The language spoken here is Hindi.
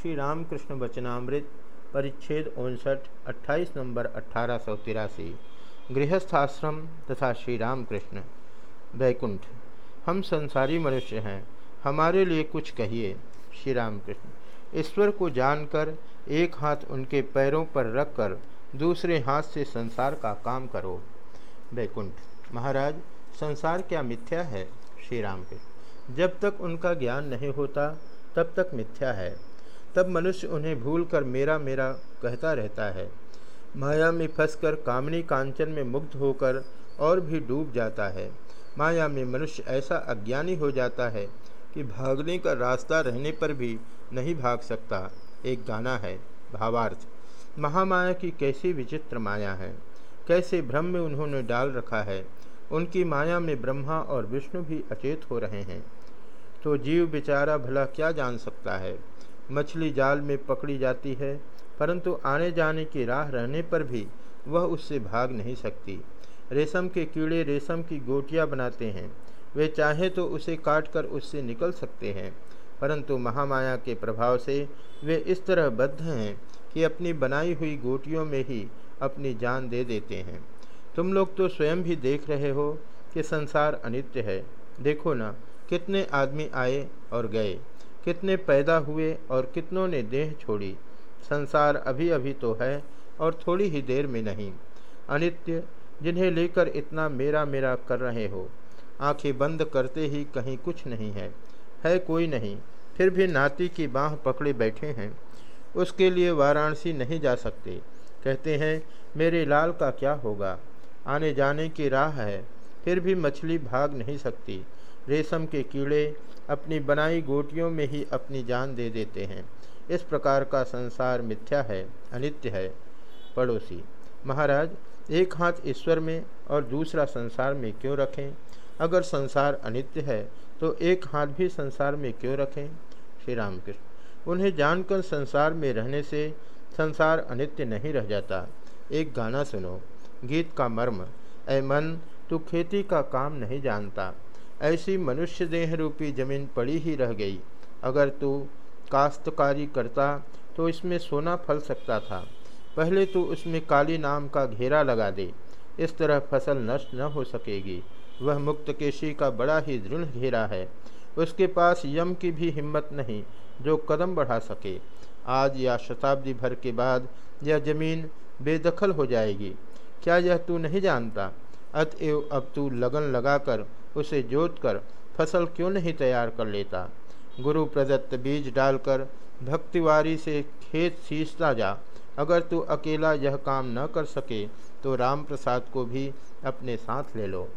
श्री रामकृष्ण वचनामृत, परिच्छेद उनसठ, अट्ठाईस नंबर अट्ठारह सौ तिरासी। गृहस्थाश्रम तथा श्री रामकृष्ण वैकुंठ, हम संसारी मनुष्य हैं, हमारे लिए कुछ कहिए श्री रामकृष्ण ईश्वर को जानकर, एक हाथ उनके पैरों पर रखकर, दूसरे हाथ से संसार का काम करो। वैकुंठ, महाराज, संसार क्या मिथ्या है? श्री राम के जब तक उनका ज्ञान नहीं होता, तब तक मिथ्या है। तब मनुष्य उन्हें भूलकर मेरा मेरा कहता रहता है। माया में फंसकर कामनी कांचन में मुग्ध होकर और भी डूब जाता है। माया में मनुष्य ऐसा अज्ञानी हो जाता है कि भागने का रास्ता रहने पर भी नहीं भाग सकता। एक गाना है, भावार्थ। महामाया की कैसी विचित्र माया है। कैसे भ्रम में उन्होंने डाल रखा है। उनकी माया में ब्रह्मा और विष्णु भी अचेत हो रहे हैं। तो जीव बेचारा भला क्या जान सकता है? मछली जाल में पकड़ी जाती है, परंतु आने जाने की राह रहने पर भी वह उससे भाग नहीं सकती। रेशम के कीड़े रेशम की गोटियाँ बनाते हैं। वे चाहे तो उसे काट कर उससे निकल सकते हैं, परंतु महामाया के प्रभाव से वे इस तरह बद्ध हैं कि अपनी बनाई हुई गोटियों में ही अपनी जान दे देते हैं। तुम लोग तो स्वयं भी देख रहे हो कि संसार अनित्य है। देखो ना, कितने आदमी आए और गए। कितने पैदा हुए और कितनों ने देह छोड़ी। संसार अभी अभी तो है और थोड़ी ही देर में नहीं। अनित्य, जिन्हें लेकर इतना मेरा मेरा कर रहे हो, आँखें बंद करते ही कहीं कुछ नहीं है। है कोई नहीं, फिर भी नाती की बाह पकड़े बैठे हैं। उसके लिए वाराणसी नहीं जा सकते। कहते हैं, मेरे लाल का क्या होगा? आने जाने की राह है, फिर भी मछली भाग नहीं सकती। रेशम के कीड़े अपनी बनाई गोटियों में ही अपनी जान दे देते हैं। इस प्रकार का संसार मिथ्या है, अनित्य है। पड़ोसी, महाराज, एक हाथ ईश्वर में और दूसरा संसार में क्यों रखें? अगर संसार अनित्य है तो एक हाथ भी संसार में क्यों रखें? श्री रामकृष्ण उन्हें जानकर संसार में रहने से संसार अनित्य नहीं रह जाता। एक गाना सुनो, गीत का मर्म, ऐ मन, तू खेती का काम नहीं जानता। ऐसी मनुष्य देह रूपी ज़मीन पड़ी ही रह गई। अगर तू काश्तकारी करता तो इसमें सोना फल सकता था। पहले तो उसमें काली नाम का घेरा लगा दे। इस तरह फ़सल नष्ट न हो सकेगी। वह मुक्त केशी का बड़ा ही दृढ़ घेरा है। उसके पास यम की भी हिम्मत नहीं, जो कदम बढ़ा सके। आज या शताब्दी भर के बाद यह ज़मीन बेदखल हो जाएगी। क्या यह तू नहीं जानता? अतएव अब तू लगन लगाकर उसे जोत कर फ़सल क्यों नहीं तैयार कर लेता? गुरु प्रदत्त बीज डालकर भक्तिवारी से खेत सींचता जा। अगर तू अकेला यह काम न कर सके तो राम प्रसाद को भी अपने साथ ले लो।